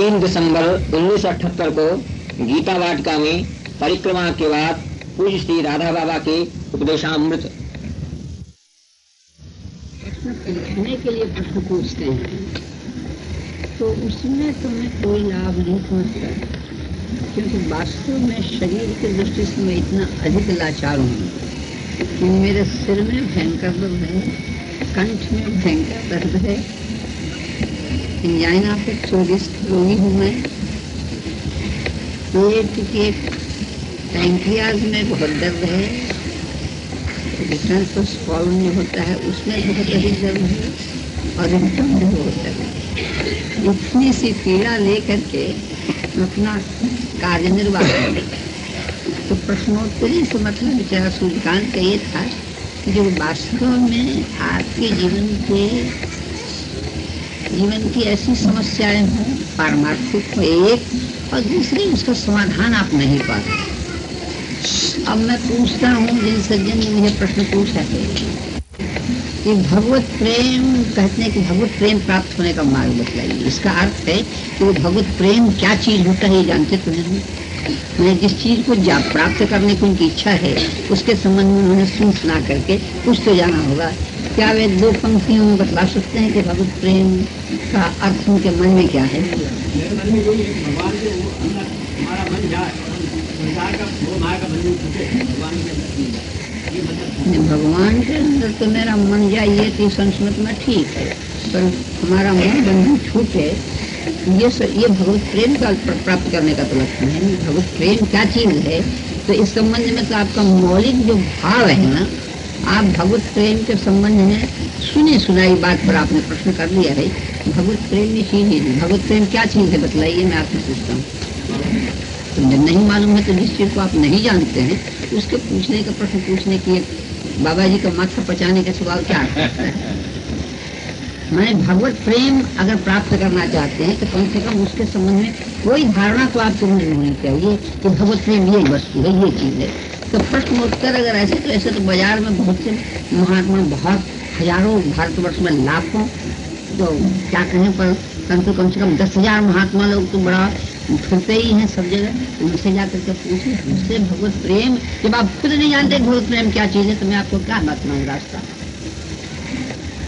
तीन दिसंबर उन्नीस को गीता वाटिका में परिक्रमा के बाद पूज्य श्री राधा बाबा के उपदेशामृत। लिखने के लिए प्रश्न पूछते हैं। तो उसमें तुम्हें कोई लाभ नहीं समझता क्योंकि वास्तव में शरीर की दृष्टि से मैं इतना अधिक लाचार हूँ। कि मेरे सिर में भयंकर दर्द है, कंठ में भयंकर दर्द है इंजाइना पे चौबीस रोगी हूँ मैं पेट के पैंक्रियाज में बहुत दर्द है। रिटर्न स्पॉलन जो होता है, उसमें बहुत अधिक दर्द है और रिटर्न में बहुत दर्द है। इतनी सी पीड़ा लेकर के अपना कार्य निर्वाह कर तो प्रश्नोत्तरी से मतलब बेचारा सूर्यकांत का ये था कि जो वास्तव में आपके जीवन के जीवन की ऐसी समस्याएँ हों, पारमार्थिक हो एक, और दूसरी उसका समाधान आप नहीं पाते। अब मैं पूछता हूँ, जिन सज्जन ने मुझे प्रश्न पूछा है, कि भगवत प्रेम, कहते हैं कि भगवत प्रेम प्राप्त होने का मार्ग बताइए। इसका अर्थ है कि वो भगवत प्रेम क्या चीज़ होता है, ये जानते तो नहीं। मैं जिस चीज़ को प्राप्त करने की उनकी इच्छा है, उसके संबंध में उन्होंने सुन सुना करके कुछ तो जाना होगा। क्या वे दो पंक्तियों में बतला सकते हैं कि भगवत प्रेम का अर्थ उनके मन में क्या है? भगवान के अंदर तो मेरा मन जाइए तो संस्मृत में ठीक है पर हमारा मन बंधु छूटे ये स, ये भगवत प्रेम का प्राप्त करने का तो लक्षण है। भगवत प्रेम क्या चीज़ है? तो इस संबंध में तो आपका मौलिक जो भाव है ना आप भगवत प्रेम के संबंध में सुने सुनाई बात पर आपने प्रश्न कर लिया है भगवत प्रेम में चीज़ ही भगवत प्रेम क्या चीज़ है बतलाइए, मैं आपसे पूछता हूँ। तो जब नहीं मालूम है तो जिस चीज़ को आप नहीं जानते हैं, उसके पूछने का प्रश्न पूछने की बाबा जी का माथा पचाने का सवाल क्या है? मैंने भगवत प्रेम अगर प्राप्त करना चाहते हैं तो कम से कम उसके संबंध में कोई धारणा तो आपको नहीं होनी चाहिए कि भगवत प्रेम ये वस्तु है, ये चीज़ है। तो प्रश्न उत्तर अगर ऐसे तो ऐसे तो बाज़ार में बहुत से महात्मा, बहुत हज़ारों भारतवर्ष में लाखों तो क्या कहें, पर परंतु कम से कम दस हज़ार महात्मा लोग तो बड़ा फिरते ही हैं सब जगह। उनसे जाकर के पूछे उससे भगवत प्रेम, जब आप खुद नहीं जानते भगवत प्रेम क्या चीज़ है तो मैं आपको क्या बात बनाऊ रास्ता।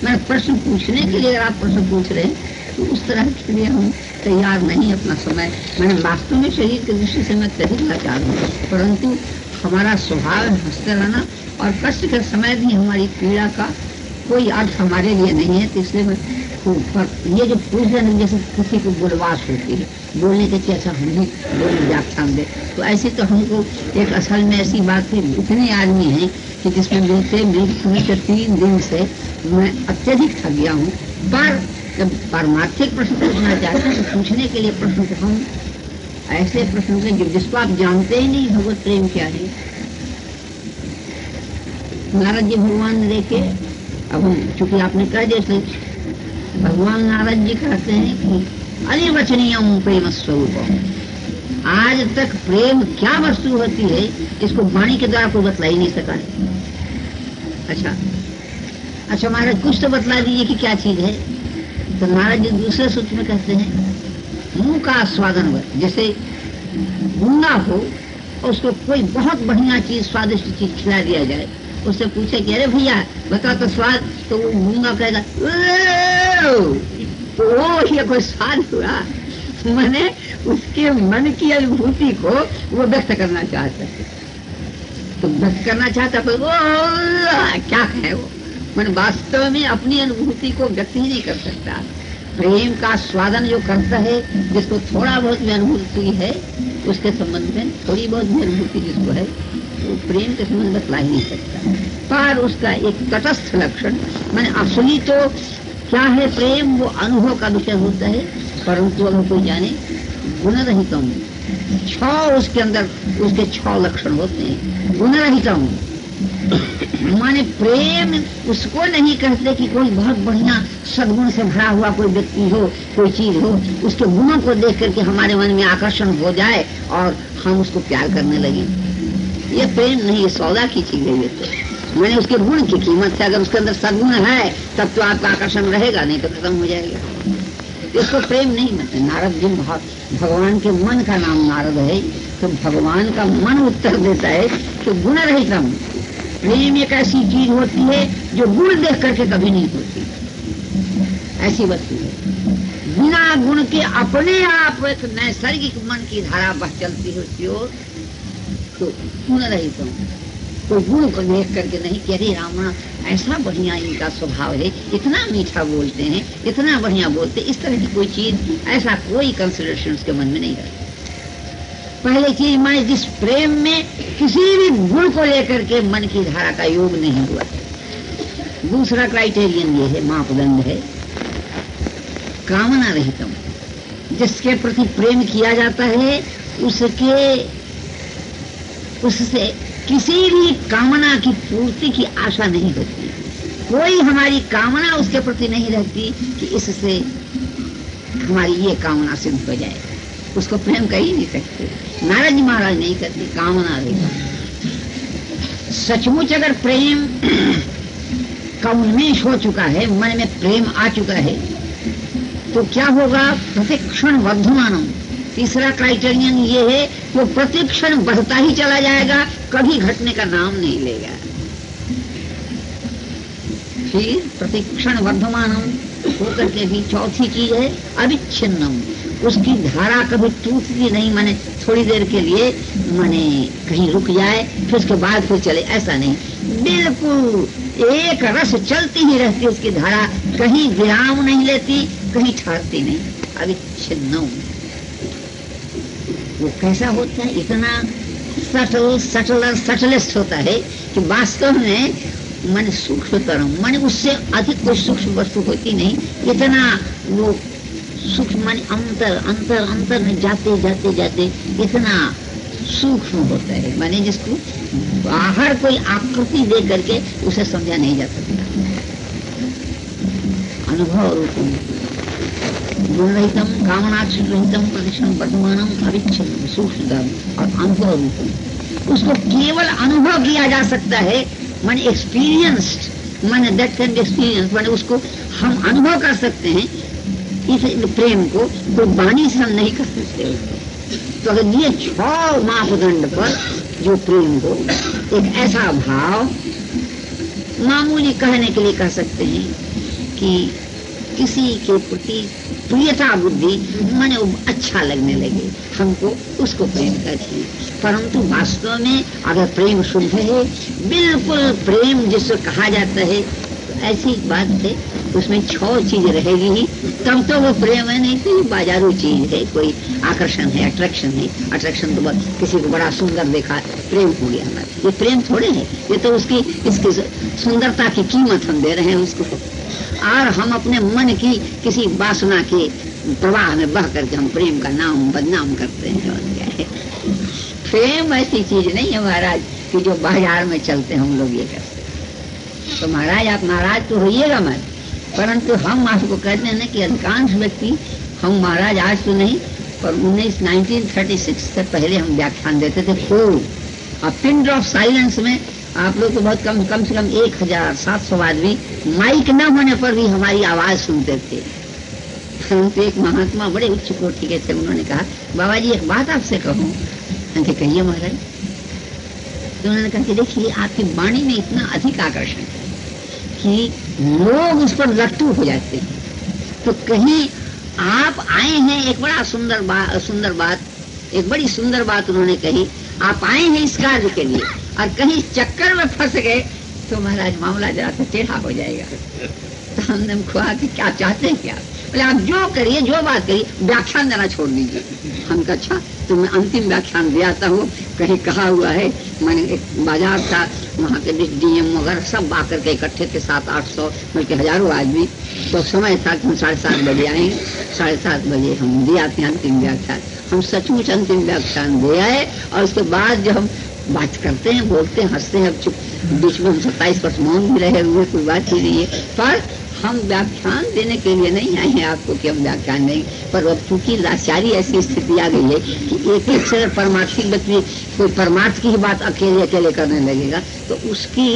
मैं प्रश्न पूछने के लिए अगर आप प्रश्न पूछ रहे हैं तो उस तरह के लिए हम तैयार नहीं अपना समय। मैंने वास्तव में शरीर की दृष्टि से मैं लाचार हूँ, परंतु हमारा स्वभाव हँसते रहना और कष्ट के समय भी हमारी पीड़ा का कोई अर्थ हमारे लिए नहीं है तो इसलिए मैं ये जो पूछ रहे जैसे किसी को गुणवास होती है। बोलने के अच्छा हम भी बोले व्याख्यान दे। तो ऐसे तो हमको एक असल में ऐसी बात है, इतने आदमी हैं कि जिसमें मिलते मिलते के तीन दिन से मैं अत्यधिक थक गया हूँ। पर जब पारमार्थिक प्रश्न पूछना चाहते हैं तो पूछने के लिए प्रश्न को हम ऐसे प्रश्न से जो जिसको आप जानते ही नहीं, भगवत प्रेम क्या है? नारद जी भगवान ने देखे, अब हम चूँकि आपने कह दिया भगवान नारद जी कहते हैं कि अनिर्वचनीय प्रेम स्वरूप। आज तक प्रेम क्या वस्तु होती है, इसको वाणी के द्वारा कोई बतला ही नहीं सका। अच्छा अच्छा महाराज, कुछ तो बतला दीजिए कि क्या चीज़ है? तो महाराज जी दूसरे सूत्र में कहते हैं मुँह का आस्वादन जैसे गूँगा हो उसको कोई बहुत बढ़िया चीज़, स्वादिष्ट चीज़ खिला दिया जाए, उससे पूछे कि, अरे भैया बता तो स्वाद। तो वो गूँगा कहेगा ओ ये कोई स्वाद हुआ। मैंने उसके मन की अनुभूति को वो व्यक्त करना चाहता तो व्यक्त करना चाहता तो वो क्या है वो? मैंने वास्तव में अपनी अनुभूति को व्यक्त ही नहीं कर सकता। प्रेम का स्वादन जो करता है, जिसको थोड़ा बहुत भी अनुभूति है, उसके संबंध में थोड़ी बहुत भी अनुभूति जिसको है वो प्रेम के संबंध बतला ही नहीं सकता। पर उसका एक तटस्थ लक्षण, मैंने असली तो क्या है प्रेम, वो अनुभव का विषय होता है, परंतु अगर कोई जाने गुण रहता हूँ छ उसके अंदर, उसके छ लक्षण होते हैं गुण रहितम माने प्रेम उसको नहीं कहते कि कोई बहुत बढ़िया सदगुण से भरा हुआ कोई व्यक्ति हो, कोई चीज़ हो। उसके गुणों को देख करके हमारे मन में आकर्षण हो जाए और हम उसको प्यार करने लगे। ये प्रेम नहीं, ये सौदा की चीज़ है ये तो। मैंने उसके गुण की कीमत से अगर उसके अंदर सदगुण है, तब तो आपका आकर्षण रहेगा, नहीं तो खत्म हो जाएगा। इसको प्रेम नहीं मानते। नारद जी भगवान के मन का नाम नारद है। तो भगवान का मन उत्तर देता है कि गुण रहितम प्रेम एक ऐसी चीज़ होती है जो गुण देख करके कभी नहीं होती। ऐसी वस्तु है। बिना गुण के अपने आप एक नैसर्गिक मन की धारा बह चलती है उसकी ओर। तो गुण रहित तो गुण को देख करके नहीं कह रही रावण ऐसा बढ़िया इनका स्वभाव है, इतना मीठा बोलते हैं, इतना बढ़िया बोलते इस तरह की कोई चीज़, ऐसा कोई कंसिडरेशन उसके मन में नहीं रहता। पहले चीज़ मैं जिस प्रेम में किसी भी गुण को लेकर के मन की धारा का योग नहीं हुआ। दूसरा क्राइटेरियन ये है, मापदंड है। कामना रहितम। जिसके प्रति प्रेम किया जाता है, उसके, उससे किसी भी कामना की पूर्ति की आशा नहीं होती। कोई हमारी कामना उसके प्रति नहीं रहती कि इससे हमारी ये कामना सिद्ध हो जाए। उसको प्रेम कर ही नहीं सकते। नाराज़ महाराज नहीं करते, कामना रहेगा सचमुच अगर प्रेम का उन्मेष हो चुका है, मन में प्रेम आ चुका है तो क्या होगा? प्रतिक्षण वर्धमानम तीसरा क्राइटेरियन ये है, वो प्रतिक्षण बढ़ता ही चला जाएगा, कभी घटने का नाम नहीं लेगा। फिर प्रतिक्षण वर्धमानम होकर के भी चौथी चीज़ है, अविच्छिन्नम। उसकी धारा कभी टूटती नहीं, माने थोड़ी देर के लिए, माने कहीं रुक जाए, फिर उसके बाद फिर चले। ऐसा नहीं। बिल्कुल एक रस चलती ही रहती उसकी धारा। कहीं विराम नहीं लेती, कहीं ठहरती नहीं। अविच्छिन्न वो कैसा होता है? इतना सटल सटलर सटलेस्ट होता है कि वास्तव में मन सूक्ष्मतरम मन उससे अधिक कोई सूक्ष्म वस्तु होती नहीं। इतना वो सूक्ष्म मन अंतर अंतर अंतर में जाते जाते जाते इतना सूक्ष्म होता है। माने जिसको बाहर कोई आकृति दे करके उसे समझा नहीं जा सकता। अनुभव रूपम। गुणरहितम कामनाक्षी रहितम प्रदक्षिण वर्तमानम अविच्छिन्न सूक्ष्म और अनुभव रूपम। उसको केवल अनुभव किया जा सकता है, मन एक्सपीरियंस्ड मन दैट कैन एक्सपीरियंस मैंने उसको हम अनुभव कर सकते हैं इस प्रेम को कोई से हम नहीं कर सकते। तो अगर ये छ मापदंड पर जो प्रेम हो, एक ऐसा भाव मामूली कहने के लिए कह सकते हैं कि किसी के प्रति प्रियता बुद्धि मैंने अच्छा लगने लगे। हमको उसको प्रेम करते हैं परंतु वास्तव में अगर प्रेम शुद्ध है, बिल्कुल प्रेम जिसको कहा जाता है तो ऐसी बात है उसमें छह चीज़ रहेगी ही। तब तो वो प्रेम है, नहीं तो बाजारू चीज़ है, कोई आकर्षण है अट्रैक्शन है। अट्रैक्शन तो बस किसी को बड़ा सुंदर देखा, प्रेम हो गया हमारा। ये प्रेम थोड़े है, ये तो उसकी, इसकी सुंदरता की कीमत हम दे रहे हैं उसको। और हम अपने मन की किसी वासना के प्रवाह में बह करके हम प्रेम का नाम, बदनाम करते हैं है। प्रेम ऐसी चीज़ नहीं है महाराज, कि जो बाज़ार में चलते हम लोग ये करते तो महाराज, आप नाराज़ तो होइएगा मत। परंतु हम आपको कहते हैं कि अधिकांश व्यक्ति, हम महाराज आज तो नहीं, पर उन्नीस 1936 से पहले हम व्याख्यान देते थे खूब और पिंड ऑफ़ साइलेंस में आप लोग तो बहुत कम कम से कम एक हज़ार सात सौ आदमी माइक न होने पर भी हमारी आवाज़ सुनते थे। परंतु एक महात्मा बड़े उच्च कोटि के थे, उन्होंने कहा, बाबा जी, एक बात आपसे कहूँ। कहिए महाराज। तो उन्होंने कहा कि देखिए, आपकी वाणी में इतना अधिक आकर्षण है। कि लोग उस पर लट्टू हो जाते हैं। तो कहीं आप आए हैं, एक बड़ा सुंदर बात सुंदर बात, एक बड़ी सुंदर बात उन्होंने कही, आप आए हैं इस कार्य के लिए और कहीं चक्कर में फंस गए तो महाराज मामला जरा सा टेढ़ा हो जाएगा। तो हमने खुआ कि क्या चाहते हैं क्या? बोले, आप जो करिए, जो बात करिए, व्याख्यान देना छोड़ दीजिए। हम कहा अच्छा तो मैं अंतिम व्याख्यान दे आता हूँ। कहीं कहा हुआ है मैंने एक बाज़ार था, वहाँ के डीएम वगैरह सब आकर के इकट्ठे थे, सात, आठ सौ, बल्कि हज़ारों आदमी। तो समय था कि हम साढ़े सात बजे आए, साढ़े सात बजे हम दिया हैं अंतिम व्याख्यान, हम सचमुच अंतिम व्याख्यान दे आए, और उसके बाद जब हम बात करते हैं, बोलते हैं, हँसते हैं चुप, बीच में हम सत्ताईस वर्ष मौन भी रहे हुए, कोई बात ही नहीं है। पर हम व्याख्यान देने के लिए नहीं आए हैं आपको कि हम व्याख्यान नहीं, पर अब चूँकि लाचारी ऐसी स्थिति आ गई है कि एक एक से परमार्थिक व्यक्ति कोई परमार्थ की ही बात अकेले अकेले करने लगेगा तो उसकी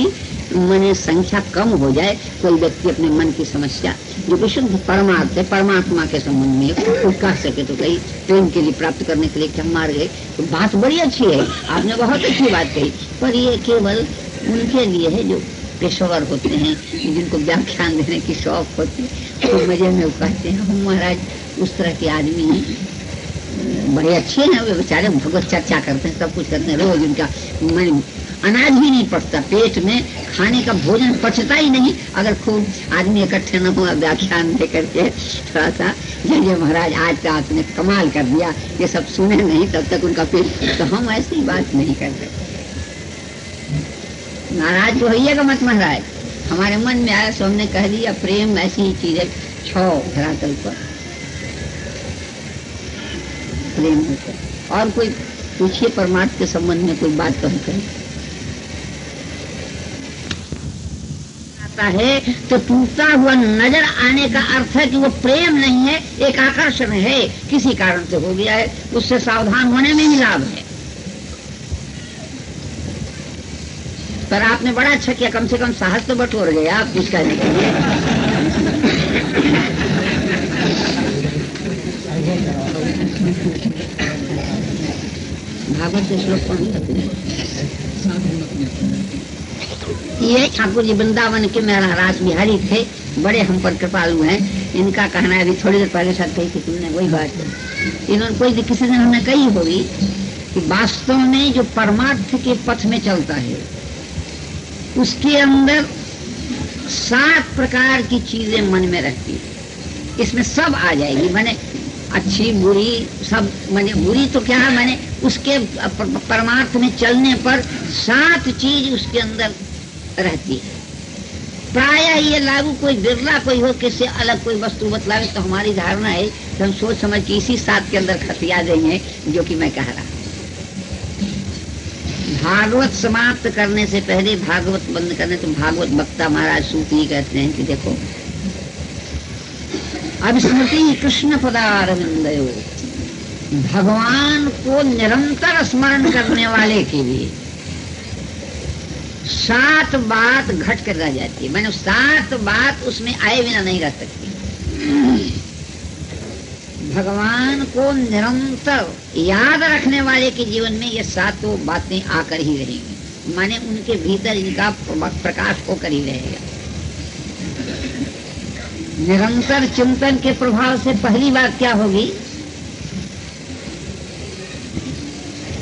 मैंने संख्या कम हो जाए, कोई व्यक्ति अपने मन की समस्या, जो विशुद्ध परमार्थ है, परमात्मा के संबंध में कोई कह सके तो कही प्रेम के लिए प्राप्त करने के लिए क्या मार गए तो बात बड़ी अच्छी है, आपने बहुत अच्छी बात कही, पर ये केवल उनके लिए है जो पेशेवर होते हैं, जिनको व्याख्यान देने की शौक होती है तो मज़े में कहते हैं, हम महाराज, उस तरह के आदमी हैं। बड़े अच्छे हैं, वे बेचारे भगवत चर्चा करते हैं, सब कुछ करते हैं, रोज उनका मन अनाज भी नहीं पचता पेट में खाने का भोजन पचता ही नहीं। अगर खूब आदमी इकट्ठे न हुआ व्याख्यान दे करके थोड़ा सा जय महाराज, आज तो आपने कमाल कर दिया, ये सब सुने नहीं, तब तक उनका पेट तो हम ऐसी बात नहीं करते। नाराज़ तो होइएगा मत महाराज। हमारे मन में आया सो हमने कह दिया, प्रेम ऐसी चीज़ है छो, धरातल पर। प्रेम होता और कोई पूछिए परमार्थ के संबंध में कोई बात करें। आता है तो टूटता हुआ नज़र आने का अर्थ है कि वो प्रेम नहीं है, एक आकर्षण है, किसी कारण से हो गया है, उससे सावधान होने में ही लाभ है। पर आपने बड़ा अच्छा किया, कम से कम साहस तो बटोर गए आप कुछ कहने के लिए। भागवत श्लोक कौन ये ठाकुर जी वृंदावन के मेरा राज बिहारी थे, बड़े हम पर कृपालु हैं। इनका कहना है, अभी थोड़ी देर पहले साथ कही थी तुमने, वही बात है। इन्होंने कोई किसी दिन हमने कही होगी कि वास्तव में जो परमार्थ के पथ में चलता है उसके अंदर सात प्रकार की चीज़ें मन में रहती है। इसमें सब आ जाएगी। मैंने अच्छी, बुरी, सब मैंने, बुरी तो क्या है? मैंने उसके परमार्थ में चलने पर सात चीज़ उसके अंदर रहती है। प्राय ये लागू कोई बिरला कोई हो, किससे अलग कोई वस्तु बतलावे तो हमारी धारणा है कि हम सोच समझ के इसी सात के अंदर खतिया देंगे जो कि मैं कह रहा भागवत समाप्त करने से पहले भागवत बंद करने तो भागवत वक्ता महाराज सूत ही कहते हैं कि देखो, अब स्मृति कृष्ण पदारविंदयो, भगवान को निरंतर स्मरण करने वाले के लिए सात बात घट कर रह जाती है। मैंने सात बात उसमें आए बिना नहीं रह सकती। भगवान को निरंतर याद रखने वाले के जीवन में ये सातों बातें आकर ही रहेंगी। माने उनके भीतर इनका प्रकाश होकर ही रहेगा। निरंतर चिंतन के प्रभाव से पहली बात क्या होगी?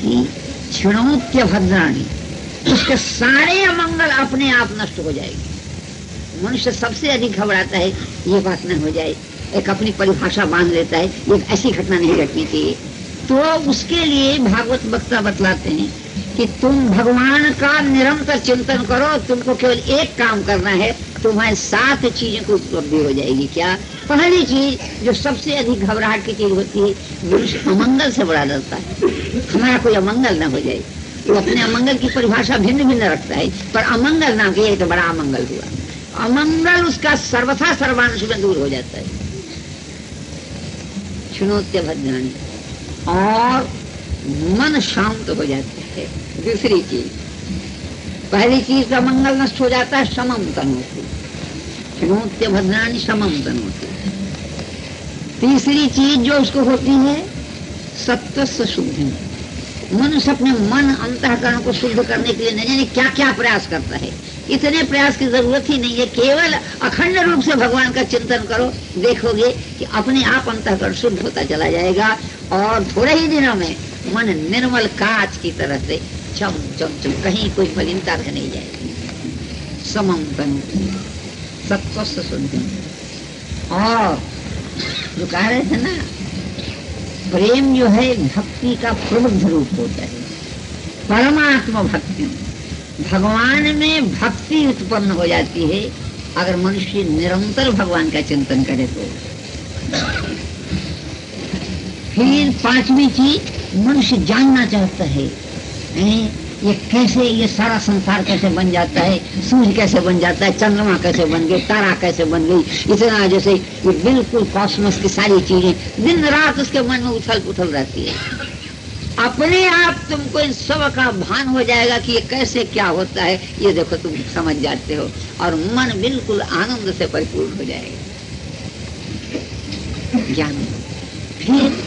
कि क्षणोत्य भद्राणी, उसके सारे अमंगल अपने आप नष्ट हो जाएगी। मनुष्य सबसे अधिक घबराता है ये बात न हो जाए। एक अपनी परिभाषा बाँध लेता है, एक ऐसी घटना नहीं घटनी चाहिए। तो उसके लिए भागवत वक्ता बतलाते हैं कि तुम भगवान का निरंतर चिंतन करो, तुमको केवल एक काम करना है, तुम्हारे सात चीज़ों की उपलब्धि हो जाएगी। क्या? पहली चीज़ जो सबसे अधिक घबराहट की चीज़ होती है, मनुष्य अमंगल से बड़ा डरता है। हमारा कोई अमंगल न हो जाए। वो अपने अमंगल की परिभाषा भिन्न भिन्न रखता है, पर अमंगल नाम के तो बड़ा अमंगल हुआ। अमंगल उसका सर्वथा सर्वांश में दूर हो जाता है। चुनौत्य भद्राणी और मन शांत हो जाता है। दूसरी चीज़, पहली चीज़ का मंगल नष्ट हो जाता है समम तनोती चुनौत्य भद्राणी समम तनोती तीसरी चीज़ जो उसको होती है सत्य शुद्धि मनुष्य अपने मन अंतकरण को शुद्ध करने के लिए नहीं जाने क्या क्या प्रयास करता है। इतने प्रयास की ज़रूरत ही नहीं है। केवल अखंड रूप से भगवान का चिंतन करो। देखोगे कि अपने आप अंतकरण शुद्ध होता चला जाएगा और थोड़े ही दिनों में मन निर्मल कांच की तरह से चम चम चम, कहीं कोई मलिनता रह नहीं जाएगी। समम तनु। सत्व शुद्धि और जो कह रहे थे ना, प्रेम जो है भक्ति का प्रबुद्ध रूप होता है। परमात्मा भक्ति। भगवान में भक्ति उत्पन्न हो जाती है, अगर मनुष्य निरंतर भगवान का चिंतन करे तो। फिर पांचवी चीज़, मनुष्य जानना चाहता है ये कैसे, ये सारा संसार कैसे बन जाता है? सूर्य कैसे बन जाता है? चंद्रमा कैसे बन गए तारा कैसे बन गई? इतना जैसे ये बिल्कुल कॉस्मोस की सारी चीज़ें दिन रात उसके मन में उथल पुथल रहती है। अपने आप तुमको इन सब का भान हो जाएगा कि ये कैसे क्या होता है ये देखो तुम समझ जाते हो और मन बिल्कुल आनंद से परिपूर्ण हो जाएगा। ज्ञान। फिर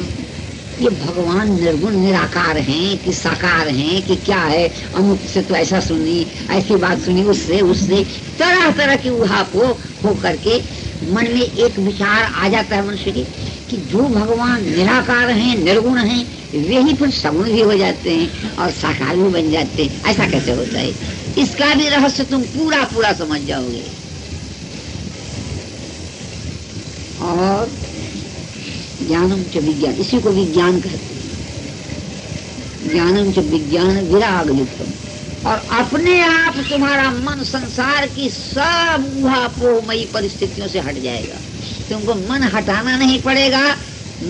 ये भगवान निर्गुण निराकार हैं कि साकार हैं कि क्या है अमुक से तो ऐसा सुनी ऐसी बात सुनी उससे उससे तरह तरह की उहाप हो, करके मन में एक विचार आ जाता है मनुष्य की कि जो भगवान निराकार हैं निर्गुण हैं वे ही फिर सगुण भी हो जाते हैं और साकार भी बन जाते हैं। ऐसा कैसे होता है? इसका भी रहस्य तुम पूरा पूरा समझ जाओगे। और ज्ञानम च विज्ञान, इसी को विज्ञान कहते हैं। ज्ञानम च विज्ञान विराग युक्तम और अपने आप तुम्हारा मन संसार की सब ऊहापोहमयी परिस्थितियों से हट जाएगा। तुमको मन हटाना नहीं पड़ेगा,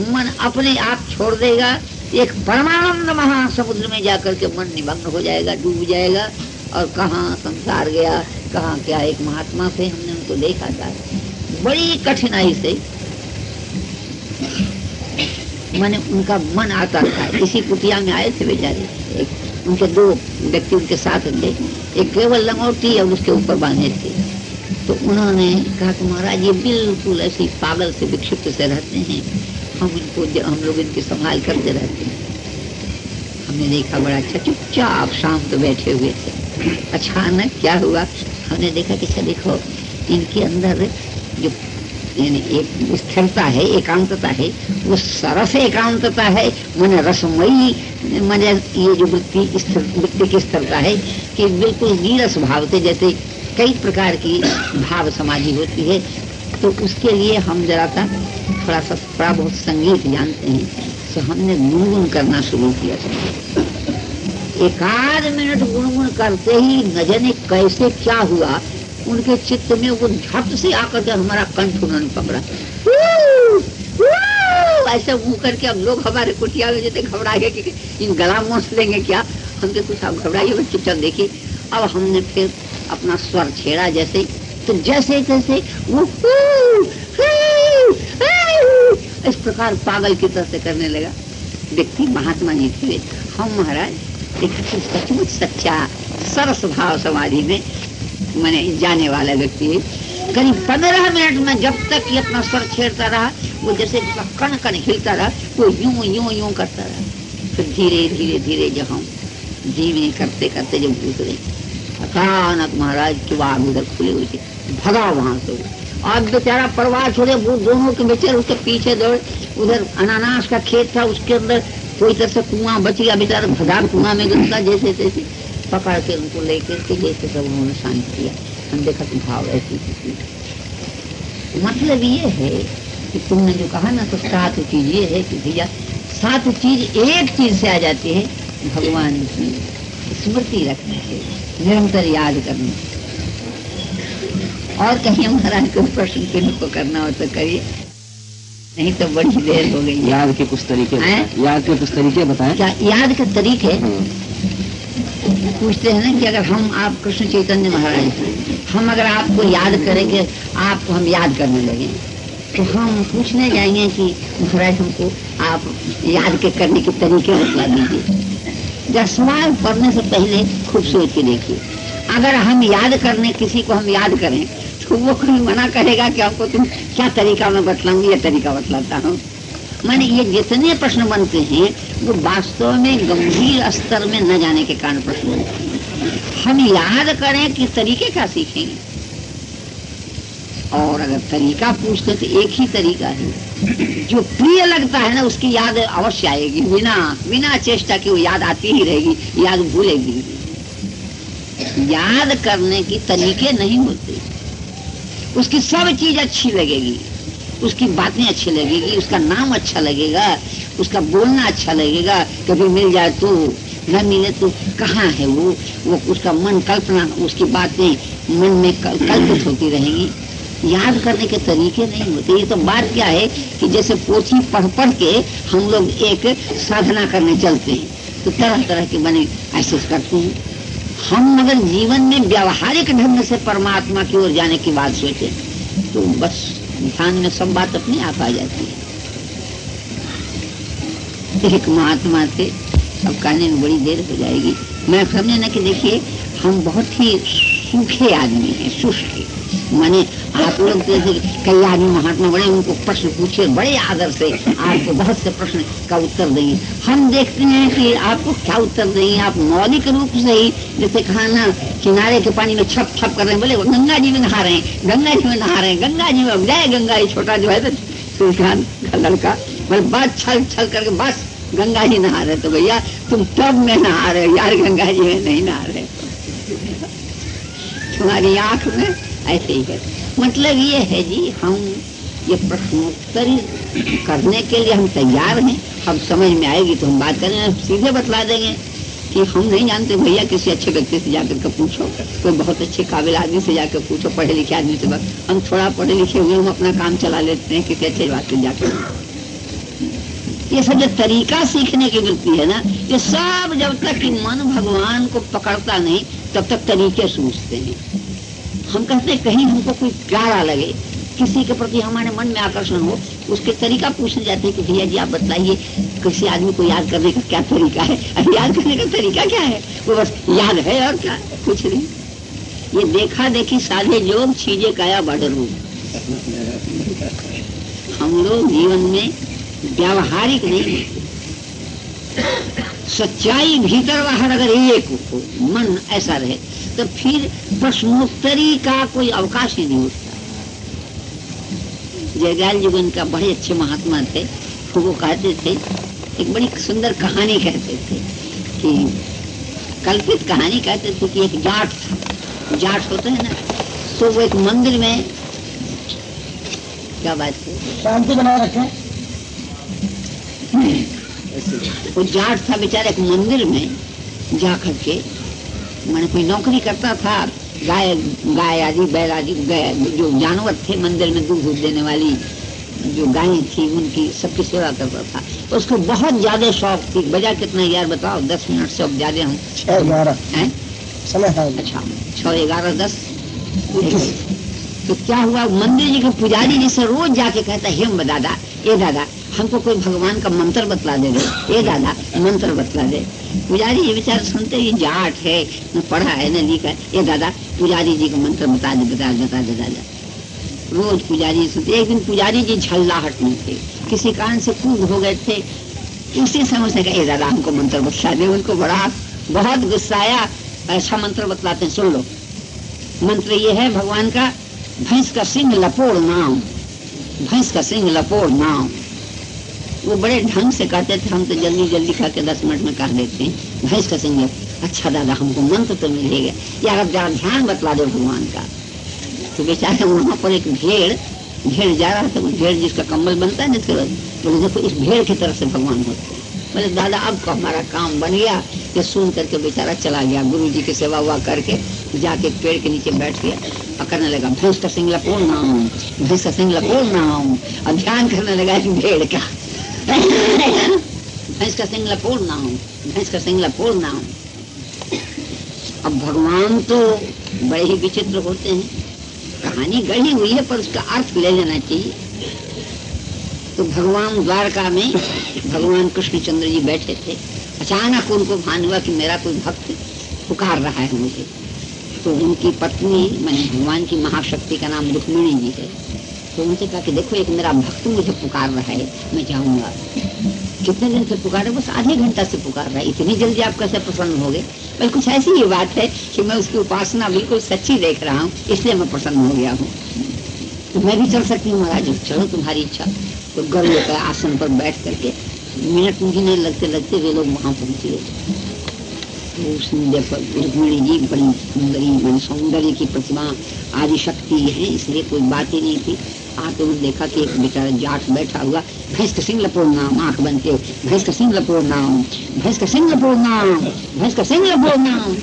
मन अपने आप छोड़ देगा। एक परमानंद महासमुद्र में जाकर के मन निमग्न हो जाएगा, डूब जाएगा, और कहाँ संसार गया, कहाँ क्या एक महात्मा से हमने उनको देखा था। बड़ी कठिनाई से मैंने, उनका मन आता था। इसी कुटिया में आए थे बेचारे। उनके दो व्यक्ति उनके साथ थे। एक केवल लंगोटी और उसके ऊपर बांधे थे। तो उन्होंने कहा कि महाराज, ये बिल्कुल ऐसे पागल से विक्षिप्त से रहते हैं। हम इनको हम लोग इनकी संभाल करते रहते हैं। हमने देखा बड़ा अच्छा चुपचाप शाम तो बैठे हुए थे। अचानक क्या हुआ? हमने देखा कि अच्छा देखो, इनके अंदर जो, यानी एक स्थिरता है, एकांतता है, वो सरस एकांतता है। मन रसमयी, मन ये जो वृत्ति वृत्ति की स्थिरता है कि बिल्कुल नीरस भाव से जैसे कई प्रकार की भाव समाधि होती है तो उसके लिए हम जरा था थोड़ा सा थोड़ा बहुत संगीत जानते हैं। तो हमने गुनगुन करना शुरू किया। एक आध मिनट गुनगुन करते ही न जाने कैसे क्या हुआ, उनके चित्त में वो झट से आकर के हमारा कंठ उन्होंने पकड़ा। ऐसे मुँह करके अब लोग हमारे कुटिया में जैसे घबरा गए कि इन गला मोस लेंगे क्या? हमने कुछ आप घबराइए चुपचाप देखिए। अब हमने फिर अपना स्वर छेड़ा जैसे तो जैसे जैसे वो इस प्रकार पागल की तरह से करने लगा। व्यक्ति महात्मा जी थे। हम महाराज देखा सचमुच सच्चा, सरस भाव समाधि में मैंने जाने वाला व्यक्ति है। करीब पंद्रह मिनट में जब तक ये अपना स्वर छेड़ता रहा, वो जैसे कण कण हिलता रहा, वो यूँ यूँ यूँ करता रहा। फिर धीरे धीरे धीरे जब हम धीमे करते करते जब उतरे अचानक महाराज की बाग उधर खुले हुए थे। भगा वहाँ से। अब बेचारा परिवार छोड़े वो दोनों के बेचारे उसके पीछे दौड़े, उधर अनानास का खेत था, उसके अंदर कोई तरह से कुआँ बच गया बेचारा भगा कुआँ में घुसता जैसे तैसे पकड़ के उनको लेकर के जैसे सब उन्होंने शांत किया। हम देखा कि भाव ऐसी मतलब ये है कि तुमने जो कहा ना तो सात चीज़ ये है कि भैया, सात चीज़ एक चीज़ से आ जाती है, भगवान की। स्मृति रखने से निरंतर याद करने और कहीं महाराज को प्रश्न किन को करना हो तो करिए। नहीं तो बड़ी देर हो गई। याद के कुछ तरीके याद के कुछ तरीके बताएँ। क्या याद के तरीके? पूछते हैं ना कि अगर हम आप कृष्ण चैतन्य महाराज हम अगर आपको याद करेंगे आपको हम याद करने लगे। तो हम पूछने जाएँगे कि महाराज हमको आप याद के करने के तरीके बतला दीजिए। जब सवाल पढ़ने से पहले खूब सोच के देखिए। अगर हम याद करने, किसी को हम याद करें तो वो कोई मना करेगा कि आपको तुम क्या तरीका मैं बतलाऊँगी ये तरीका बतलाता हूँ। मैंने ये जितने प्रश्न बनते हैं, वो वास्तव में गंभीर स्तर में न जाने के कारण प्रश्न बनते हैं। हम याद करें कि तरीके का सीखेंगे और अगर तरीका पूछते तो एक ही तरीका है। जो प्रिय लगता है ना, उसकी याद अवश्य आएगी। बिना बिना चेष्टा की वो याद आती ही रहेगी, याद भूलेगी। याद करने की तरीके नहीं होते। उसकी सब चीज़ अच्छी लगेगी। उसकी बातें अच्छी लगेगी, उसका नाम अच्छा लगेगा, उसका बोलना अच्छा लगेगा। कभी मिल जाए तो न मिले तो कहाँ है वो? वो उसका मन कल्पना, उसकी बातें मन में कल्पित होती रहेंगी। याद करने के तरीके नहीं होते। ये तो बात क्या है कि जैसे पोथी पढ़ पढ़ के हम लोग एक साधना करने चलते हैं तो तरह तरह के बने, ऐसे करते हैं। हम अगर जीवन में व्यावहारिक ढंग से परमात्मा की ओर जाने की बात सोचे तो बस ध्यान में सब बात अपने आप आ जाती है। एक महात्मा थे अब कहने में बड़ी देर हो जाएगी। मैं समझे ना कि देखिए, हम बहुत ही सूखे आदमी हैं शुष्क माने आप लोग जैसे कई आदमी महात्मा बड़े, उनको प्रश्न पूछे, बड़े आदर से आपको बहुत से प्रश्न का उत्तर देंगे। हम देखते हैं कि आपको क्या उत्तर देंगे? आप मौलिक रूप से ही, जैसे कहा ना, किनारे के पानी में छप छप कर रहे हैं, बोले गंगा जी में नहा रहे हैं, गंगा जी में नहा रहे हैं, गंगा जी में जय गंगा ये छोटा जो है तो का लड़का, बोले बस छल छल करके बस गंगा जी नहा रहे तो भैया, तुम टब में नहा रहे हो? यार, गंगा जी में नहीं नहा रहे। तुम्हारी आँख में? ऐसे ही है। मतलब ये है जी, हम ये प्रश्नोत्तरी करने के लिए हम तैयार हैं। हम समझ में आएगी तो हम बात करें, सीधे बतला देंगे कि हम नहीं जानते भैया किसी अच्छे व्यक्ति से जाकर के पूछो। कोई बहुत अच्छे काबिल आदमी से जाकर पूछो पढ़े लिखे आदमी से बस हम थोड़ा पढ़े लिखे हुए हम अपना काम चला लेते हैं, किसी अच्छे बात से जाकर। ये सब जो तरीका सीखने की वृत्ति है ना, ये सब जब तक कि मन भगवान को पकड़ता नहीं तब तक तरीके सूझते हैं। हम कहते हैं, कहीं हमको कोई प्यारा लगे, किसी के प्रति हमारे मन में आकर्षण हो, उसके तरीका पूछने जाते हैं कि भैया जी, आप बताइए, किसी आदमी को याद करने का क्या तरीका है? अरे, याद करने का तरीका क्या है? वो बस याद है और क्या? कुछ नहीं। ये देखा देखी साधे लोग चीज़ें काया बढ़ रूप हम लोग जीवन में व्यावहारिक नहीं सच्चाई भीतर बाहर अगर एक हो मन ऐसा रहे तो फिर प्रश्नोत्तरी का कोई अवकाश ही नहीं उठता जयदयाल जी उनका बड़े अच्छे महात्मा थे तो वो कहते थे, एक बड़ी सुंदर कहानी कहते थे कि कल्पित कहानी कहते थे कि एक जाट था। जाट होते हैं ना तो वो एक मंदिर में, क्या बात है? शांति बनाए रखें। वो जाट था बेचारा एक मंदिर में जा करके मैंने कोई नौकरी करता था गाय गाय आदि बैल आदि जो जानवर थे मंदिर में दूध दूध देने वाली जो गायें थी उनकी सबकी सेवा करता था। उसको बहुत ज़्यादा शौक थी। बजा कितना यार बताओ दस मिनट से अब ज़्यादा हूँ। छह ग्यारह। समय है। अच्छा छः ग्यारह दस। तो क्या हुआ? मंदिर जी के पुजारी जी से रोज जाके कहता हेम दादा ए दादा हमको कोई भगवान का मंत्र बतला दे ए दादा, मंत्र बतला दे। पुजारी जी बेचारे सुनते ये जाट है, न पढ़ा है, न लिखा है। ए दादा, पुजारी जी का मंत्र बता दे बता दे बता दे दादा रोज पुजारी सुनते। एक दिन पुजारी जी झल्लाहट में थे। किसी कारण से कूद हो गए थे। उसी समय से कहा दादा, हमको मंत्र बतला दे। उनको बड़ा बहुत गुस्सा आया। ऐसा मंत्र बतलाते हैं, सुन लो। मंत्र ये है, भगवान का, भैंस का सिंह लपोड़ नाम। भैंस का सिंह लपोड़ नाम। वो बड़े ढंग से कहते थे, हम तो जल्दी जल्दी खा के दस मिनट में कह देते हैं। भैंस का सिंह अच्छा दादा, हमको मंत्र तो मिलेगा। यार अब जरा ध्यान बतला दो भगवान का। तो बेचारे वहाँ पर एक भेड़ भेड़ जा रहा था भेड़ जिसका कम्बल बनता है ना बाद बोले देखो इस भेड़ की तरफ़ से भगवान होते हैं। बोले, दादा, अब को हमारा काम बन गया। ये सुन करके बेचारा चला गया। गुरु जी की सेवा हुआ करके जाके पेड़ के नीचे बैठ गया। और करने लगा, भैंस का सिंह लपोड़ नाम? भैंस का सिंह लपोड़ नाम? और ध्यान करने लगा एक भेड़ का। भैंस का सिंह लपोड़ नाम भैंस का सिंह लपोड़ नाम अब भगवान तो बड़े ही विचित्र होते हैं। कहानी गढ़ी हुई है, पर उसका अर्थ ले लेना चाहिए। तो भगवान द्वारका में भगवान कृष्णचंद्र जी बैठे थे। अचानक उनको भान हुआ कि मेरा कोई भक्त पुकार रहा है मुझे। तो उनकी पत्नी, मैंने भगवान की महाशक्ति का नाम रुक्मिणी जी है। तो उनसे कहा कि देखो, एक मेरा भक्त मुझे पुकार रहा है, मैं जाऊँगा। कितने दिन से पुकारे बस आधे घंटा से पुकार रहा है। इतनी जल्दी आप कैसे प्रसन्न हो गए बस कुछ ऐसी ही बात है कि मैं उसकी उपासना बिल्कुल सच्ची देख रहा हूँ, इसलिए मैं प्रसन्न हो गया हूँ। तो मैं भी चल सकती हूँ महाराज, चलो तुम्हारी इच्छा। तो गर्व का आसन पर बैठ करके। मिनट मुझे लगते लगते वे लोग वहाँ पहुँचे। तो रुक्मिणी जी बड़ी सुंदरी, बड़ी सौंदर्य की प्रतिमा आदि शक्ति है, इसलिए कोई बात ही नहीं थी। आके उन्होंने देखा कि एक बेचारा जाट बैठा हुआ, भैंस सिंह लपोड़ नाम, आँख बन के भैंस सिंह लपोड़ नाम, भैंस सिंह लपोड़ नाम, भैंस सिंह लपोड़ नाम।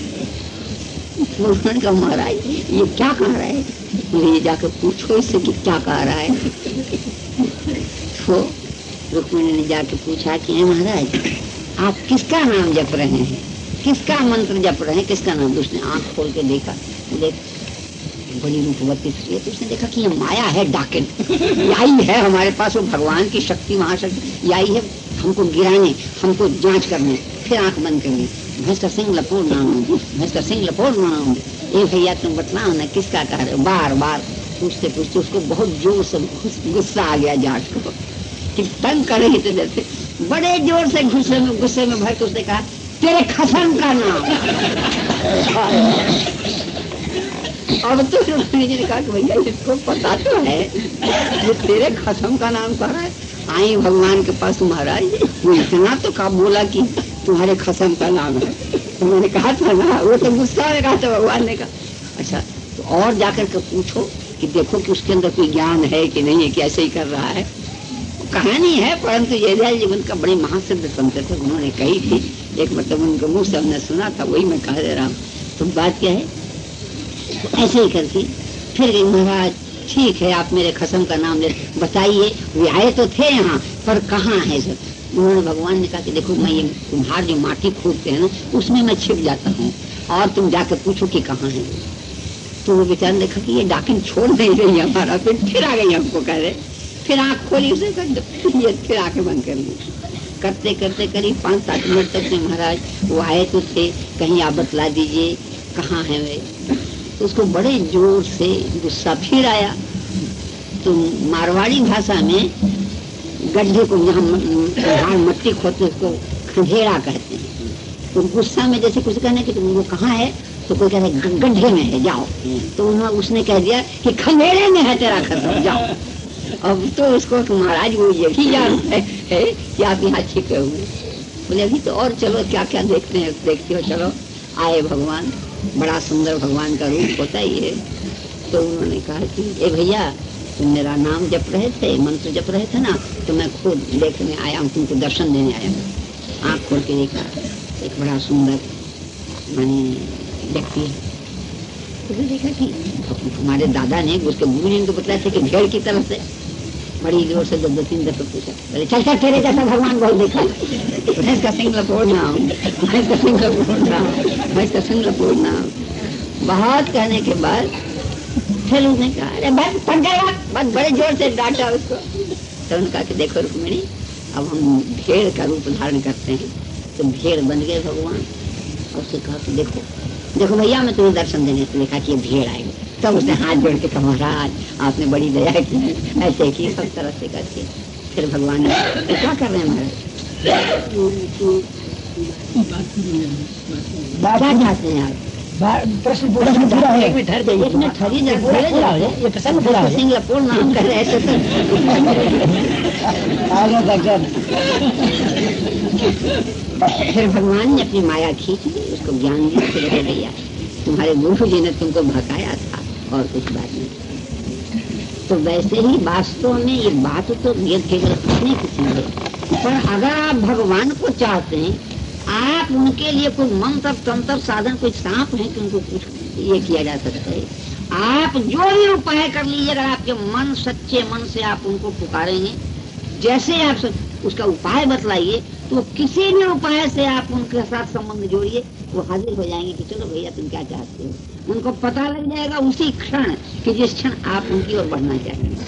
महाराज ये क्या कह रहा है? जाकर पूछो इससे कि क्या कह रहा है। तो रुक्मिणी ने पूछा कि "हे महाराज, आप किसका नाम जप रहे हैं? किसका मंत्र जप रहे हैं? किसका नाम? उसने आँख खोल के देखा देख बड़ी रूपवती स्त्री है तो उसने देखा कि ये माया है डाकिन। यही है हमारे पास, वो भगवान की शक्ति महाशक्ति। यही है, हमको गिराने, हमको जाँच करने, फिर आँख बंद करनी। भैंस का सिंह लपोड़ ना हो भैंस का सिंह लपोड़ ना हो ए भैया, तुम बतलाओ ना, किसका कह रहे हो? बार बार पूछते पूछते उसको बहुत ज़ोर से गुस्सा आ गया जाँच को। कि तंग करे ही तो जैसे। बड़े ज़ोर से गुस्से में गुस्से में भर के उसने कहा, तेरे खसम का नाम। अब तो रुक्मिणी जी ने कहा भैया इसको पता तो है। ये तेरे खसम का नाम कह रहा है? आई भगवान के पास महाराज। वो इतना तो का बोला कि तुम्हारे खसम का नाम है? तो मैंने कहा था ना, वो तो गुस्सा में कहा था भगवान ने कहा। अच्छा तो और जाकर के पूछो कि देखो कि उसके अंदर कोई ज्ञान है कि नहीं है कि ऐसे ही कर रहा है। तो कहानी है, परंतु ये जीवन का बड़े महासिद्ध संत थे उन्होंने कही थी। एक मतलब उनके मुँह से हमने सुना था, वही मैं कह दे रहा हूँ। तो बात क्या है? तो ऐसे ही करती। फिर गई महाराज, ठीक है, आप मेरे खसम का नाम ले बताइए, वे आए तो थे यहाँ, पर कहाँ है सब? उन्होंने भगवान ने कहा कि देखो, मैं ये कुम्हार जो माटी खोदते हैं ना, उसमें मैं छिप जाता हूँ। और तुम जाकर पूछो कि कहाँ है। तो वो बेचारा देखा कि ये डाकिन छोड़ नहीं रही हमारा, फिर फिर आ गई हमको, कह रहे। फिर आँख खोली उसे ये, फिर आँखें बंद कर ली। करते करते, करीब पाँच सात मिनट तक महाराज, वो आए तो थे, कहीं आप बतला दीजिए, कहाँ है वे? उसको बड़े ज़ोर से गुस्सा फिर आया। तो मारवाड़ी भाषा में गड्ढे को जहाँ मट्टी खोदते उसको खंडेरा कहते हैं। तो गुस्सा में जैसे कुछ कहने की तो वो कहाँ है तो कोई कह रहा है गड्ढे में है जाओ। तो उन्होंने उसने कह दिया कि खंडेरे में है तेरा खत्म जाओ। अब तो उसको महाराज वो ये भी जान है, है कि आप यहाँ छिपे हुए बोले अभी तो और चलो क्या क्या देखते हैं देखते हो चलो। आए भगवान। बड़ा सुंदर भगवान का रूप होता ही है। तो उन्होंने कहा कि, ए भैया, तुम मेरा नाम जप रहे थे, मंत्र जप रहे थे ना तो मैं खुद देखने आया हूँ, तुमको दर्शन देने आया हूँ। आँख खोल के देखा, एक बड़ा सुंदर मानी व्यक्ति तो देखा कि हमारे दादा ने उसके गुरु ने तो बताया था कि भेड़ की तरफ़ से बड़ी ज़ोर से दो दो तीन दफे पूछा। बोले चल चल, तेरे जैसा भगवान बहुत देखा भैंस का सिंह लपोड़ना भैंस का सिंह लपोड़ना भैंस का सिंह लपोड़ना बहुत कहने के बाद फिर उसने कहा, अरे बस पक गया बस बड़े ज़ोर से डांटा उसको। तो उन्होंने कहा कि देखो रुक्मिणी, अब हम भेड़ का रूप धारण करते हैं। तो भेड़ बन गए भगवान। और उसने कहा कि देखो देखो भैया, मैं तुम्हें दर्शन देने लिए कहा कि ये भेड़ आएगी। तब उसने हाथ जोड़ के कहा महाराज आपने बड़ी दया की ऐसे की सब तरह से करके फिर भगवान ने तो क्या कर रहे हैं महाराज? क्या चाहते हैं आप प्रश्न पूरा पूरा है। एक मिनट ठहर जाइए एक मिनट ठहरिए जरा, पूरा ठहरिए है, जरा। ये प्रसंग पूरा है। सिंह लपोड़ नाम कर रहे ऐसे तो। आगे फिर भगवान ने अपनी माया खींच ली उसको ज्ञान दिया फिर भैया तुम्हारे गुरु जी ने तुमको भगाया था। और कुछ बात नहीं। तो वैसे ही वास्तव में ये बात तो पूछने की है पर अगर आप भगवान को चाहते हैं, आप उनके लिए कोई मंत्र, तंत्र, साधन, कोई सांप है कि उनको कुछ ये किया जा सकता है? आप जो भी उपाय कर लीजिए, अगर आपके मन सच्चे मन से आप उनको पुकारेंगे जैसे आप उसका उपाय बतलाइए तो किसी भी उपाय से आप उनके साथ संबंध जोड़िए, वो हाजिर हो जाएँगे कि चलो भैया, तुम क्या चाहते हो? उनको पता लग जाएगा उसी क्षण कि जिस क्षण आप उनकी ओर बढ़ना चाहेंगे।